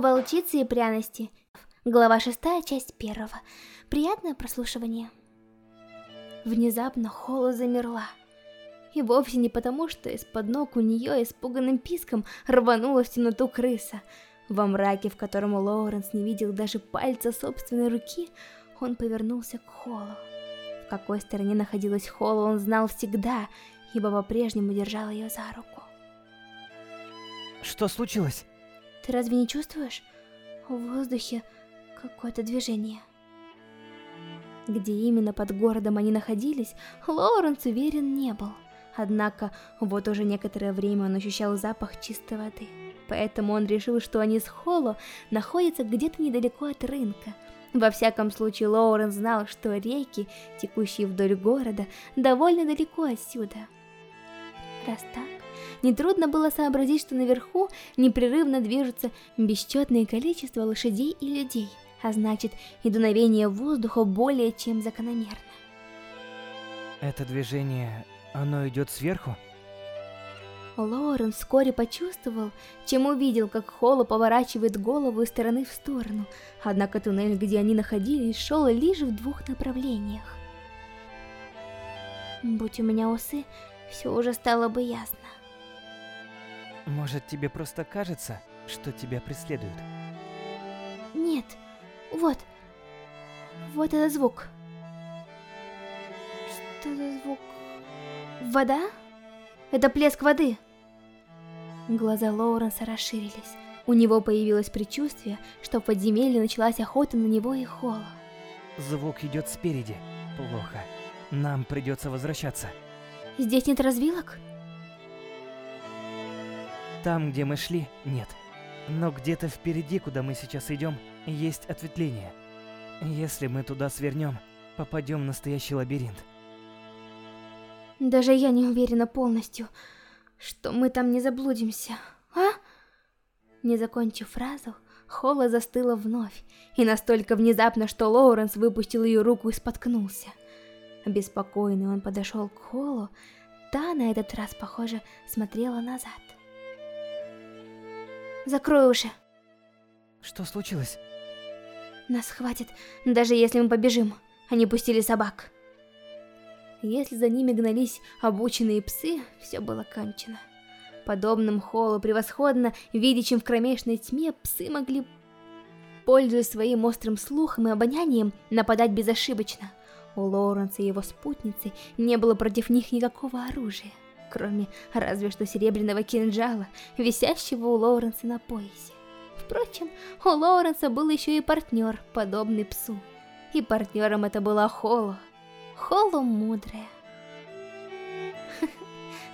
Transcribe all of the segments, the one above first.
Волчицы и пряности. Глава 6, часть 1. Приятное прослушивание. Внезапно Холла замерла. И вовсе не потому, что из-под ног у нее испуганным писком рванула в темноту крыса. Во мраке, в котором Лоуренс не видел даже пальца собственной руки, он повернулся к Холлу. В какой стороне находилась Холла, он знал всегда, ибо по-прежнему держал ее за руку. Что случилось? Ты разве не чувствуешь? В воздухе какое-то движение. Где именно под городом они находились, Лоуренс уверен не был. Однако, вот уже некоторое время он ощущал запах чистой воды. Поэтому он решил, что они с Холло находятся где-то недалеко от рынка. Во всяком случае, Лоуренс знал, что реки, текущие вдоль города, довольно далеко отсюда. Раз так, Нетрудно было сообразить, что наверху непрерывно движутся бесчетное количество лошадей и людей, а значит и дуновение воздуха более чем закономерно. Это движение, оно идет сверху? Лорен вскоре почувствовал, чем увидел, как Холла поворачивает голову из стороны в сторону, однако туннель, где они находились, шел лишь в двух направлениях. Будь у меня усы, все уже стало бы ясно. Может, тебе просто кажется, что тебя преследуют? Нет. Вот. Вот этот звук. Что за звук? Вода? Это плеск воды. Глаза Лоуренса расширились. У него появилось предчувствие, что в подземелье началась охота на него и Холла. Звук идет спереди. Плохо. Нам придется возвращаться. Здесь нет развилок? Там, где мы шли, нет. Но где-то впереди, куда мы сейчас идем, есть ответвление. Если мы туда свернем, попадем в настоящий лабиринт. Даже я не уверена полностью, что мы там не заблудимся, а? Не закончив фразу, Холла застыла вновь, и настолько внезапно, что Лоуренс выпустил ее руку и споткнулся. Обеспокоенный он подошел к Холлу, та на этот раз, похоже, смотрела назад. Закрой уши. Что случилось? Нас хватит, даже если мы побежим. Они пустили собак. Если за ними гнались обученные псы, все было кончено. Подобным холу превосходно, видящим в кромешной тьме, псы могли, пользуясь своим острым слухом и обонянием, нападать безошибочно. У Лоуренса и его спутницы не было против них никакого оружия кроме разве что серебряного кинжала, висящего у Лоуренса на поясе. Впрочем, у Лоуренса был еще и партнер, подобный псу. И партнером это была Холло. Холло мудрая.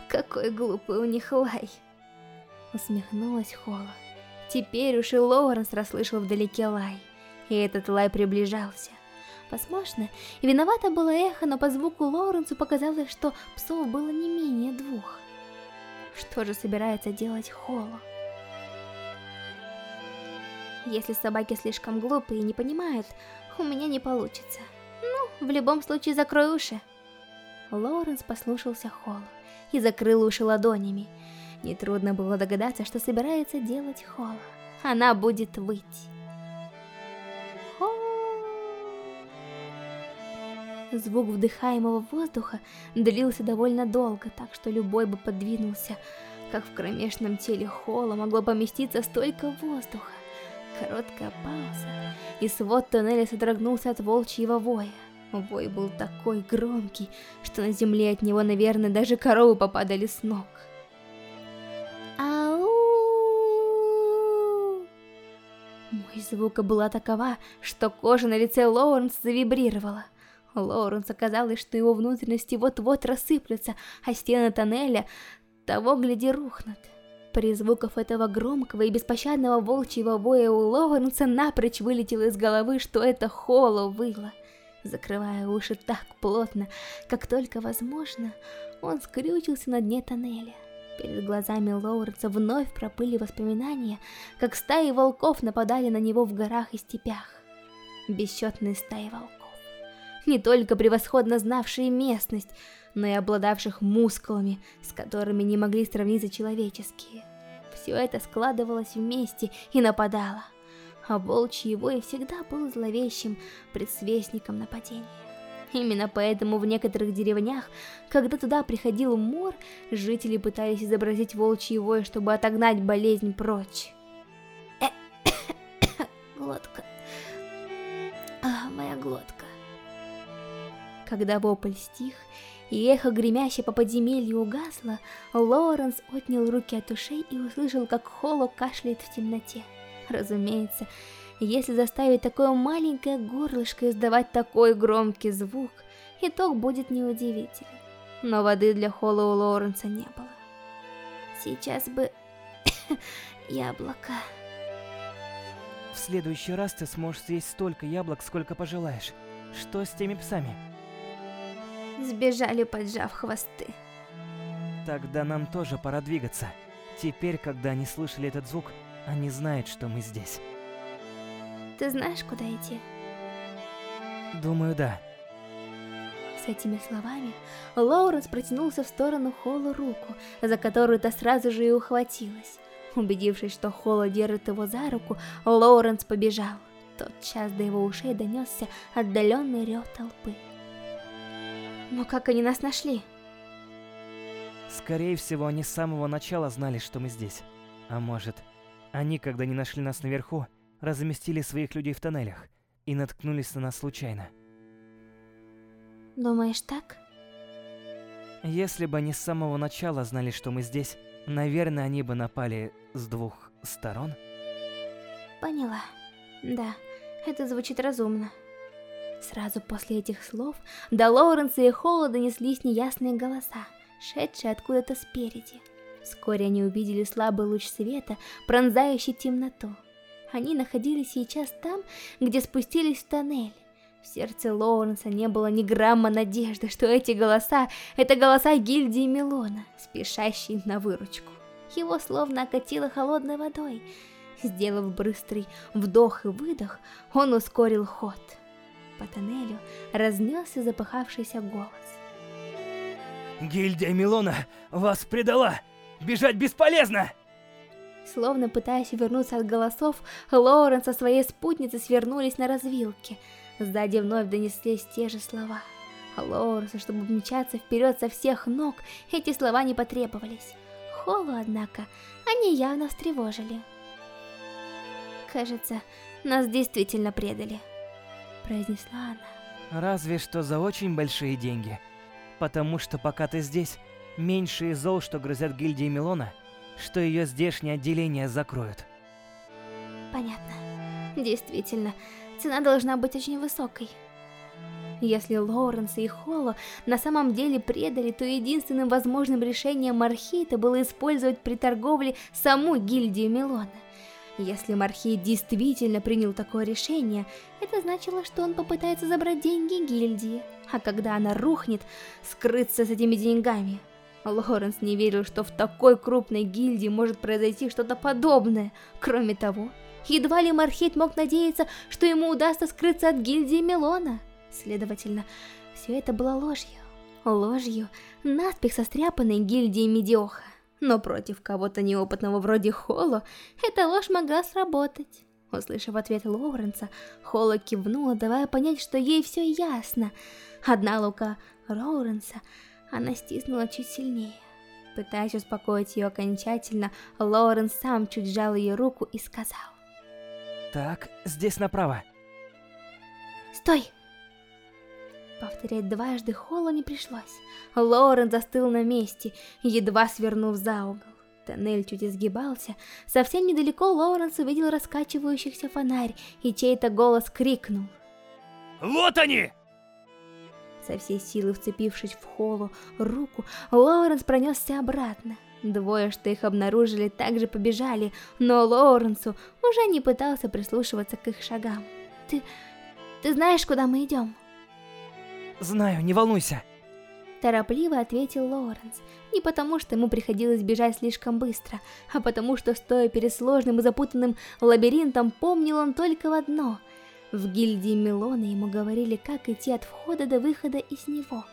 Какой глупый у них лай. Усмехнулась Холло. Теперь уж и Лоуренс расслышал вдалеке лай. И этот лай приближался. Возможно, и виновато было эхо, но по звуку Лоуренсу показалось, что псов было не менее двух. Что же собирается делать Холло? Если собаки слишком глупые и не понимают, у меня не получится. Ну, в любом случае закрой уши. Лоуренс послушался Холло и закрыл уши ладонями. Нетрудно было догадаться, что собирается делать Холло. Она будет выть. Звук вдыхаемого воздуха длился довольно долго, так что любой бы подвинулся. Как в кромешном теле холла могло поместиться столько воздуха. Короткая пауза, и свод тоннеля содрогнулся от волчьего воя. Вой был такой громкий, что на земле от него, наверное, даже коровы попадали с ног. Ау! Мой звука была такова, что кожа на лице Лоуренса завибрировала. Лоуренс оказалось, что его внутренности вот-вот рассыплются, а стены тоннеля того, гляди, рухнут. При звуках этого громкого и беспощадного волчьего воя у Лоуренса напрочь вылетело из головы, что это Холло выло. Закрывая уши так плотно, как только возможно, он скрючился на дне тоннеля. Перед глазами Лоуренса вновь проплыли воспоминания, как стаи волков нападали на него в горах и степях. Бесчетные стаи волков не только превосходно знавшие местность, но и обладавших мускулами, с которыми не могли сравниться человеческие. все это складывалось вместе и нападало. А волчий вой всегда был зловещим предсвестником нападения. Именно поэтому в некоторых деревнях, когда туда приходил мор, жители пытались изобразить волчий вой, чтобы отогнать болезнь прочь. глотка. А, моя глотка. Когда вопль стих, и эхо, гремящее по подземелью, угасло, Лоуренс отнял руки от ушей и услышал, как Холо кашляет в темноте. Разумеется, если заставить такое маленькое горлышко издавать такой громкий звук, итог будет неудивителен. Но воды для Холла у Лоуренса не было. Сейчас бы... яблоко. В следующий раз ты сможешь съесть столько яблок, сколько пожелаешь. Что с теми псами? Сбежали, поджав хвосты. Тогда нам тоже пора двигаться. Теперь, когда они слышали этот звук, они знают, что мы здесь. Ты знаешь, куда идти? Думаю, да. С этими словами Лоуренс протянулся в сторону Холла руку, за которую та сразу же и ухватилась. Убедившись, что Холла держит его за руку, Лоуренс побежал. Тот час до его ушей донесся отдаленный рев толпы. Но как они нас нашли? Скорее всего, они с самого начала знали, что мы здесь. А может, они, когда не нашли нас наверху, разместили своих людей в тоннелях и наткнулись на нас случайно. Думаешь так? Если бы они с самого начала знали, что мы здесь, наверное, они бы напали с двух сторон. Поняла. Да, это звучит разумно. Сразу после этих слов до Лоуренса и Холла донеслись неясные голоса, шедшие откуда-то спереди. Вскоре они увидели слабый луч света, пронзающий темноту. Они находились сейчас там, где спустились в тоннель. В сердце Лоуренса не было ни грамма надежды, что эти голоса — это голоса гильдии Милона, спешащие на выручку. Его словно окатило холодной водой. Сделав быстрый вдох и выдох, он ускорил ход. По тоннелю разнесся запыхавшийся голос. «Гильдия Милона вас предала! Бежать бесполезно!» Словно пытаясь вернуться от голосов, Лоуренс со своей спутницей свернулись на развилке. Сзади вновь донеслись те же слова. Лоуренсу, чтобы мчаться вперед со всех ног, эти слова не потребовались. Холлу, однако, они явно встревожили. «Кажется, нас действительно предали», — произнесла она. «Разве что за очень большие деньги. Потому что пока ты здесь, меньшие зол, что грозят гильдии Милона — что ее здешнее отделение закроют. Понятно. Действительно, цена должна быть очень высокой. Если Лоуренс и Холло на самом деле предали, то единственным возможным решением Мархита было использовать при торговле саму гильдию Милона. Если Мархит действительно принял такое решение, это значило, что он попытается забрать деньги гильдии, а когда она рухнет, скрыться с этими деньгами. Лоренс не верил, что в такой крупной гильдии может произойти что-то подобное. Кроме того, едва ли Мархит мог надеяться, что ему удастся скрыться от гильдии Мелона. Следовательно, все это было ложью. Ложью, наспех состряпанной гильдией Медиоха. Но против кого-то неопытного вроде Холо, эта ложь могла сработать. Услышав ответ Лоуренса, Холо кивнула, давая понять, что ей все ясно. Одна лука Лоуренса она стиснула чуть сильнее. Пытаясь успокоить ее окончательно, Лоурен сам чуть сжал ее руку и сказал. Так, здесь направо. Стой! Повторять дважды Холлу не пришлось. Лоурен застыл на месте, едва свернув за угол. Тоннель чуть изгибался. Совсем недалеко Лоуренс увидел раскачивающихся фонарь, и чей-то голос крикнул. «Вот они!» Со всей силы вцепившись в Холлу руку, Лоуренс пронесся обратно. Двое, что их обнаружили, также побежали, но Лоуренсу уже не пытался прислушиваться к их шагам. «Ты... ты знаешь, куда мы идем?» «Знаю, не волнуйся!» Торопливо ответил Лоуренс. Не потому, что ему приходилось бежать слишком быстро, а потому, что, стоя перед сложным и запутанным лабиринтом, помнил он только в одно — в гильдии Милона ему говорили, как идти от входа до выхода из него.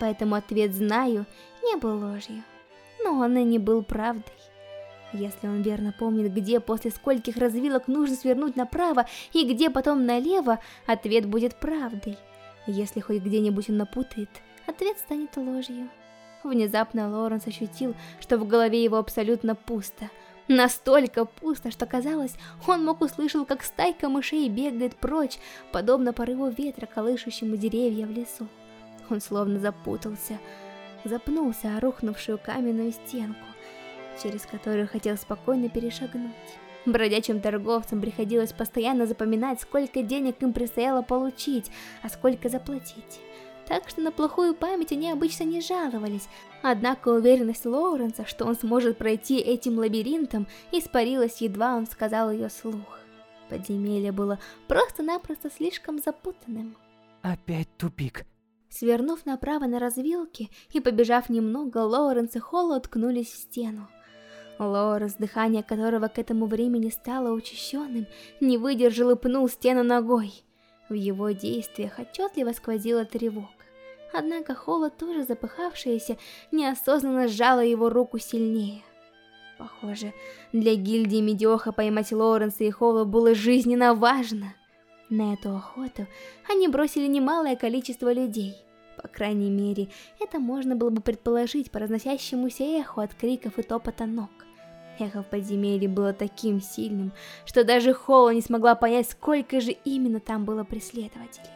Поэтому ответ «знаю» не был ложью. Но он и не был правдой. Если он верно помнит, где после скольких развилок нужно свернуть направо и где потом налево, ответ будет правдой. Если хоть где-нибудь он напутает, ответ станет ложью. Внезапно Лоренс ощутил, что в голове его абсолютно пусто. Настолько пусто, что казалось, он мог услышать, как стайка мышей бегает прочь, подобно порыву ветра, колышущему деревья в лесу. Он словно запутался, запнулся о рухнувшую каменную стенку, через которую хотел спокойно перешагнуть. Бродячим торговцам приходилось постоянно запоминать, сколько денег им предстояло получить, а сколько заплатить. Так что на плохую память они обычно не жаловались, однако уверенность Лоуренса, что он сможет пройти этим лабиринтом, испарилась, едва он сказал ее слух. Подземелье было просто-напросто слишком запутанным. Опять тупик. Свернув направо на развилке и побежав немного, Лоуренс и Холла уткнулись в стену. Лорес, дыхание которого к этому времени стало учащенным, не выдержал и пнул стену ногой. В его действиях отчетливо сквозила тревога. Однако Холла, тоже запыхавшаяся, неосознанно сжала его руку сильнее. Похоже, для гильдии Медиоха поймать Лоренса и Холла было жизненно важно. На эту охоту они бросили немалое количество людей. По крайней мере, это можно было бы предположить по разносящемуся эху от криков и топота ног. Эхо в подземелье было таким сильным, что даже Холла не смогла понять, сколько же именно там было преследователей.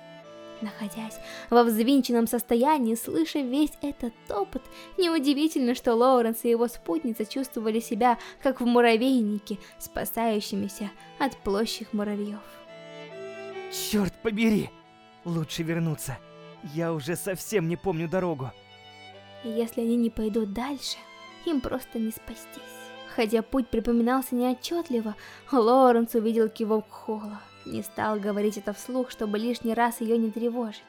Находясь во взвинченном состоянии, слыша весь этот топот, неудивительно, что Лоуренс и его спутница чувствовали себя, как в муравейнике, спасающимися от площадь муравьев. Черт побери! Лучше вернуться. Я уже совсем не помню дорогу. Если они не пойдут дальше, им просто не спастись. Хотя путь припоминался неотчетливо, Лоренс увидел кивок Холла. Не стал говорить это вслух, чтобы лишний раз ее не тревожить.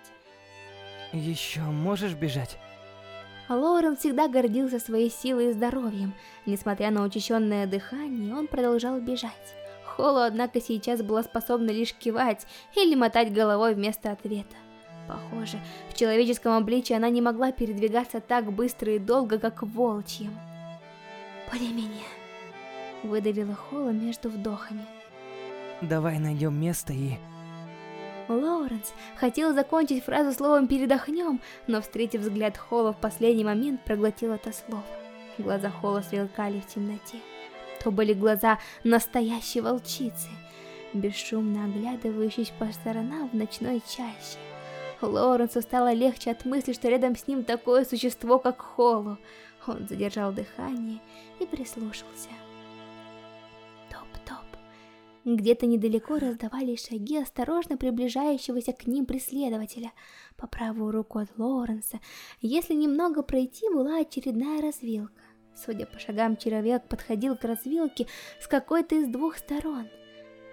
Еще можешь бежать? Лорен всегда гордился своей силой и здоровьем. Несмотря на учащенное дыхание, он продолжал бежать. Холлу, однако, сейчас была способна лишь кивать или мотать головой вместо ответа. Похоже, в человеческом обличии она не могла передвигаться так быстро и долго, как в волчьем. «Поди меня», — выдавила Холла между вдохами. Давай найдем место и... Лоуренс хотел закончить фразу словом «передохнем», но, встретив взгляд Холла в последний момент, проглотил это слово. Глаза Холла сверкали в темноте. То были глаза настоящей волчицы, бесшумно оглядывающейся по сторонам в ночной чаще. Лоуренсу стало легче от мысли, что рядом с ним такое существо, как Холлу. Он задержал дыхание и прислушался. Где-то недалеко раздавались шаги осторожно приближающегося к ним преследователя. По правую руку от Лоуренса, если немного пройти, была очередная развилка. Судя по шагам, человек подходил к развилке с какой-то из двух сторон.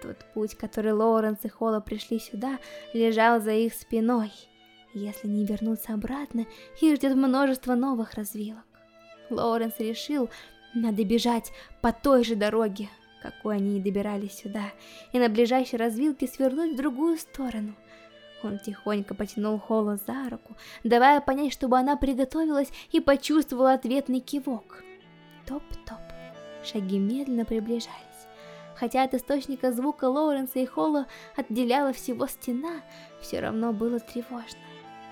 Тот путь, который Лоуренс и Холла пришли сюда, лежал за их спиной. Если не вернуться обратно, их ждет множество новых развилок. Лоуренс решил, надо бежать по той же дороге, какой они и добирались сюда, и на ближайшей развилке свернуть в другую сторону. Он тихонько потянул Холла за руку, давая понять, чтобы она приготовилась и почувствовала ответный кивок. Топ-топ. Шаги медленно приближались. Хотя от источника звука Лоуренса и Холла отделяла всего стена, все равно было тревожно.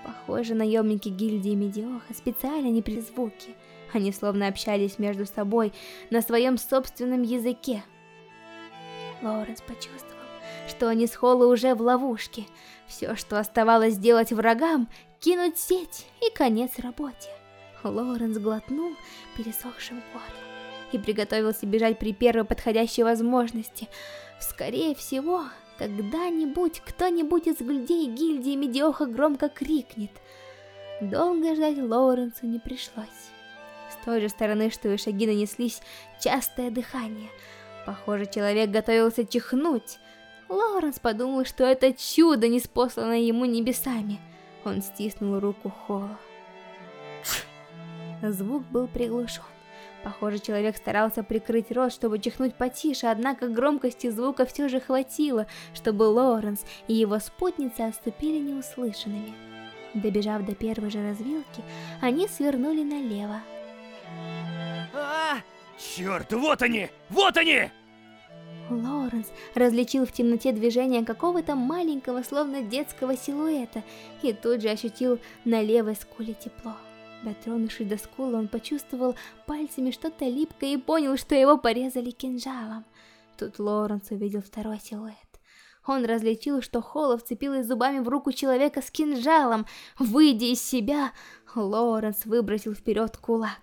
Похоже, наемники гильдии Медиоха специально не при звуке. Они словно общались между собой на своем собственном языке, Лоуренс почувствовал, что они с Холло уже в ловушке. Все, что оставалось сделать врагам, кинуть сеть и конец работе. Лоуренс глотнул пересохшим горлом и приготовился бежать при первой подходящей возможности. Скорее всего, когда-нибудь кто-нибудь из людей гильдии Медиоха громко крикнет. Долго ждать Лоуренсу не пришлось. С той же стороны, что и шаги нанеслись, частое дыхание — Похоже, человек готовился чихнуть. Лоуренс подумал, что это чудо, неспосланное ему небесами. Он стиснул руку Холла. Звук был приглушен. Похоже, человек старался прикрыть рот, чтобы чихнуть потише, однако громкости звука все же хватило, чтобы Лоуренс и его спутница отступили неуслышанными. Добежав до первой же развилки, они свернули налево. Черт, вот они! Вот они! Лоуренс различил в темноте движение какого-то маленького, словно детского силуэта, и тут же ощутил на левой скуле тепло. Дотронувшись до скулы, он почувствовал пальцами что-то липкое и понял, что его порезали кинжалом. Тут Лоуренс увидел второй силуэт. Он различил, что Холла вцепилась зубами в руку человека с кинжалом. Выйдя из себя, Лоуренс выбросил вперед кулак.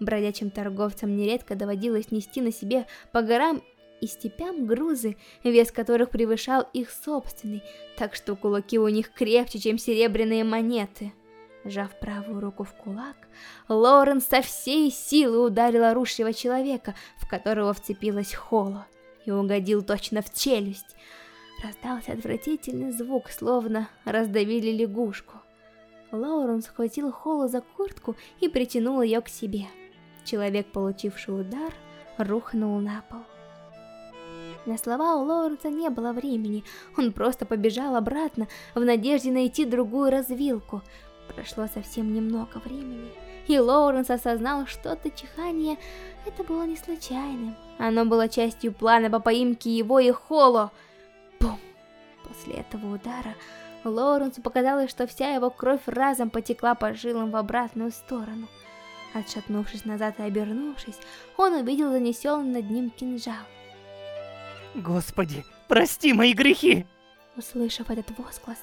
Бродячим торговцам нередко доводилось нести на себе по горам и степям грузы, вес которых превышал их собственный, так что кулаки у них крепче, чем серебряные монеты. Сжав правую руку в кулак, Лорен со всей силы ударил орущего человека, в которого вцепилась Холо, и угодил точно в челюсть. Раздался отвратительный звук, словно раздавили лягушку. Лоурен схватил Холо за куртку и притянул ее к себе. Человек, получивший удар, рухнул на пол. На слова у Лоуренса не было времени, он просто побежал обратно в надежде найти другую развилку. Прошло совсем немного времени, и Лоуренс осознал, что то чихание это было не случайным. Оно было частью плана по поимке его и Холо. Бум! После этого удара Лоуренсу показалось, что вся его кровь разом потекла по жилам в обратную сторону. Отшатнувшись назад и обернувшись, он увидел занесенный над ним кинжал. Господи, прости мои грехи! Услышав этот возглас,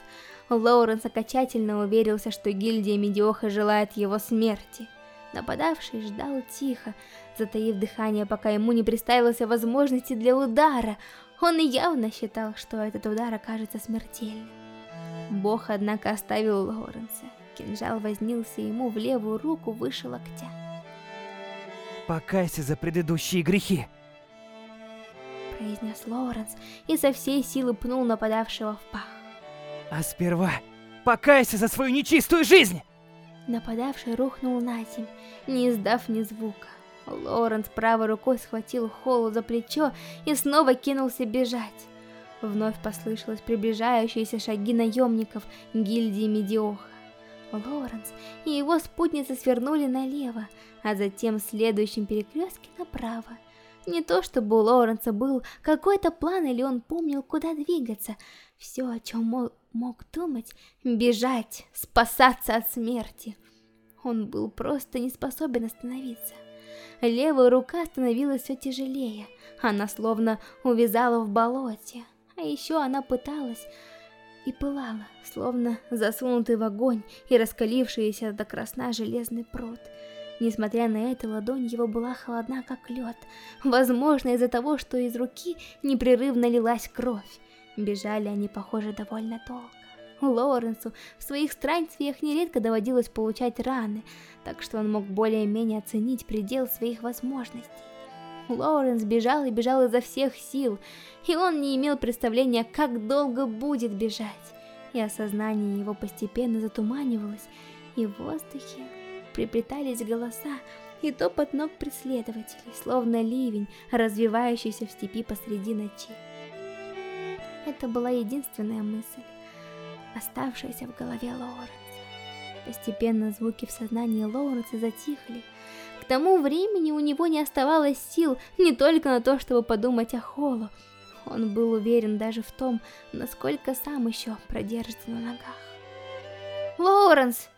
Лоуренс окончательно уверился, что гильдия Медиоха желает его смерти. Нападавший ждал тихо, затаив дыхание, пока ему не представилась возможности для удара. Он явно считал, что этот удар окажется смертельным. Бог, однако, оставил Лоуренса. Кинжал вознился ему в левую руку выше локтя. «Покайся за предыдущие грехи!» произнес Лоуренс и со всей силы пнул нападавшего в пах. А сперва покайся за свою нечистую жизнь! Нападавший рухнул на землю, не издав ни звука. Лоренс правой рукой схватил Холлу за плечо и снова кинулся бежать. Вновь послышалось приближающиеся шаги наемников гильдии Медиоха. Лоренс и его спутница свернули налево, а затем в следующем перекрестке направо. Не то чтобы у Лоуренса был какой-то план или он помнил, куда двигаться. Все, о чем мог, мог думать, бежать, спасаться от смерти. Он был просто не способен остановиться. Левая рука становилась все тяжелее. Она словно увязала в болоте. А еще она пыталась и пылала, словно засунутый в огонь и раскалившийся до красна железный пруд. Несмотря на это, ладонь его была холодна, как лед. Возможно, из-за того, что из руки непрерывно лилась кровь. Бежали они, похоже, довольно долго. Лоуренсу в своих странствиях нередко доводилось получать раны, так что он мог более-менее оценить предел своих возможностей. Лоуренс бежал и бежал изо всех сил, и он не имел представления, как долго будет бежать. И осознание его постепенно затуманивалось, и в воздухе приплетались голоса и топот ног преследователей, словно ливень, развивающийся в степи посреди ночи. Это была единственная мысль, оставшаяся в голове Лоуренса. Постепенно звуки в сознании Лоуренса затихли. Тому времени у него не оставалось сил не только на то, чтобы подумать о Холлу. Он был уверен даже в том, насколько сам еще продержится на ногах. «Лоуренс!»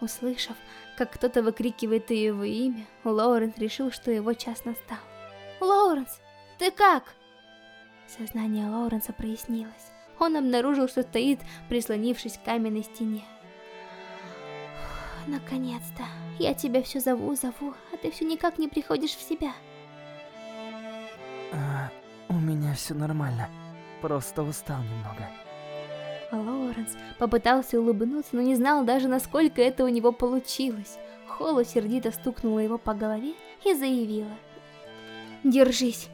Услышав, как кто-то выкрикивает его имя, Лоуренс решил, что его час настал. «Лоуренс, ты как?» Сознание Лоуренса прояснилось. Он обнаружил, что стоит, прислонившись к каменной стене. «Наконец-то! Я тебя все зову, зову, а ты все никак не приходишь в себя!» а, «У меня все нормально, просто устал немного». Лоуренс попытался улыбнуться, но не знал даже, насколько это у него получилось. Холла сердито стукнула его по голове и заявила. «Держись,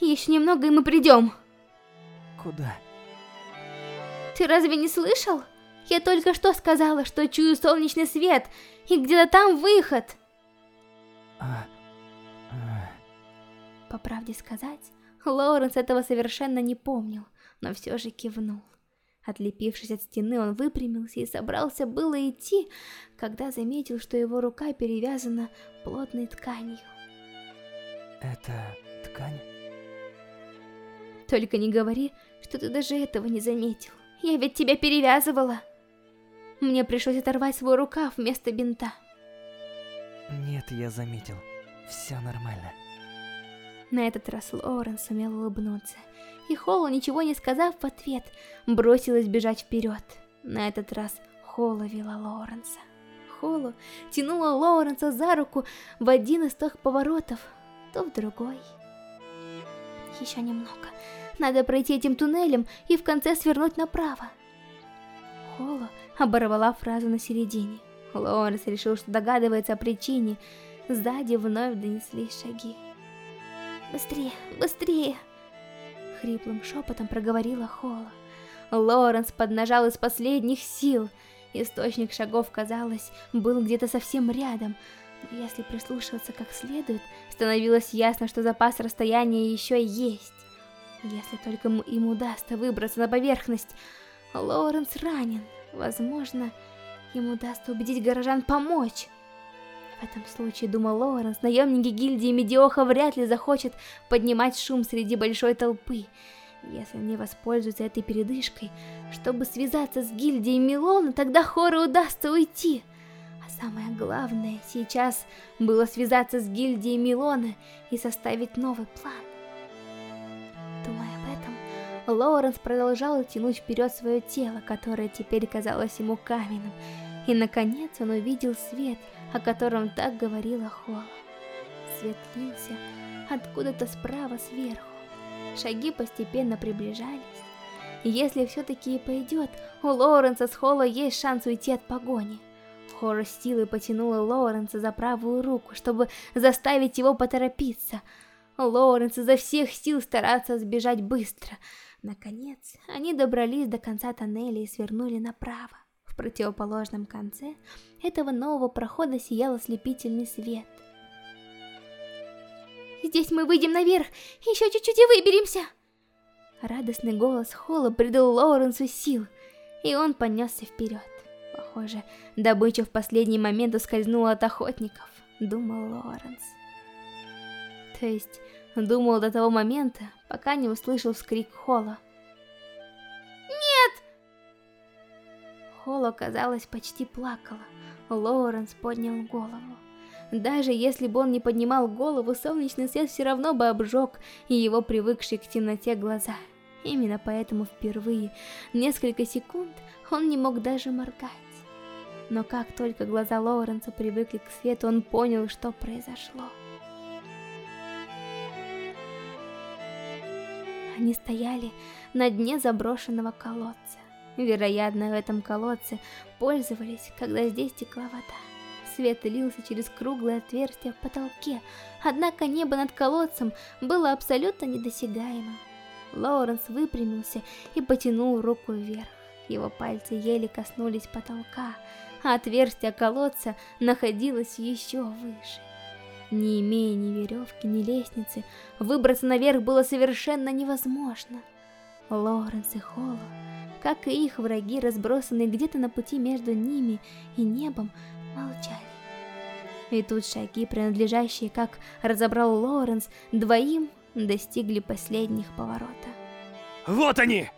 еще немного и мы придем!» «Куда?» «Ты разве не слышал? Я только что сказала, что чую солнечный свет, и где-то там выход!» а... А... По правде сказать, Лоуренс этого совершенно не помнил, но все же кивнул. Отлепившись от стены, он выпрямился и собрался было идти, когда заметил, что его рука перевязана плотной тканью. Это ткань? Только не говори, что ты даже этого не заметил. Я ведь тебя перевязывала. Мне пришлось оторвать свой рукав вместо бинта. Нет, я заметил. Все нормально. На этот раз Лоурен сумел улыбнуться. И Холла, ничего не сказав в ответ, бросилась бежать вперед. На этот раз Холла вела Лоуренса. Холла тянула Лоуренса за руку в один из тех поворотов, то в другой. Еще немного. Надо пройти этим туннелем и в конце свернуть направо. Холла оборвала фразу на середине. Лоуренс решил, что догадывается о причине. Сзади вновь донеслись шаги. «Быстрее, быстрее!» Хриплым шепотом проговорила Холла. Лоренс поднажал из последних сил. Источник шагов, казалось, был где-то совсем рядом. Но если прислушиваться как следует, становилось ясно, что запас расстояния еще есть. Если только им удастся выбраться на поверхность. Лоуренс ранен. Возможно, ему удастся убедить горожан помочь. В этом случае, думал Лоуренс, наемники гильдии Медиоха вряд ли захочет поднимать шум среди большой толпы. Если они воспользуются этой передышкой, чтобы связаться с гильдией Милона, тогда Хору удастся уйти. А самое главное сейчас было связаться с гильдией Милона и составить новый план. Лоуренс продолжал тянуть вперед свое тело, которое теперь казалось ему каменным. И наконец он увидел свет, о котором так говорила Холла. Свет лился откуда-то справа сверху. Шаги постепенно приближались. Если все-таки и пойдет, у Лоуренса с Холла есть шанс уйти от погони. Хоррор силой потянула Лоуренса за правую руку, чтобы заставить его поторопиться. Лоуренс изо всех сил старался сбежать быстро. Наконец, они добрались до конца тоннеля и свернули направо. В противоположном конце этого нового прохода сиял ослепительный свет. Здесь мы выйдем наверх, еще чуть-чуть и выберемся. Радостный голос Холла придал Лоуренсу сил, и он понесся вперед. Похоже, добыча в последний момент ускользнула от охотников, думал Лоуренс. То есть, думал до того момента, пока не услышал вскрик Холла. «Нет!» Холла, казалось, почти плакала. Лоуренс поднял голову. Даже если бы он не поднимал голову, солнечный свет все равно бы обжег его привыкшие к темноте глаза. Именно поэтому впервые, несколько секунд, он не мог даже моргать. Но как только глаза Лоуренса привыкли к свету, он понял, что произошло. Они стояли на дне заброшенного колодца. Вероятно, в этом колодце пользовались, когда здесь текла вода. Свет лился через круглое отверстие в потолке, однако небо над колодцем было абсолютно недосягаемым. Лоуренс выпрямился и потянул руку вверх. Его пальцы еле коснулись потолка, а отверстие колодца находилось еще выше. Не имея ни веревки, ни лестницы, выбраться наверх было совершенно невозможно. Лоуренс и Холло, как и их враги, разбросанные где-то на пути между ними и небом, молчали. И тут шаги, принадлежащие, как разобрал Лоренс, двоим достигли последних поворота. Вот они!